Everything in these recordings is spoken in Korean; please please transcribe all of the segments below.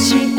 sim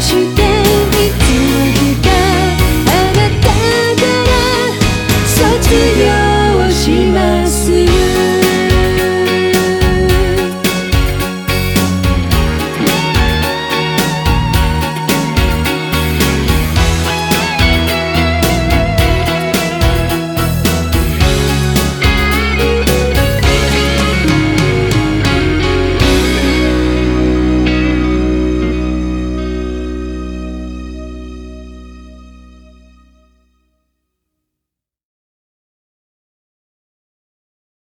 시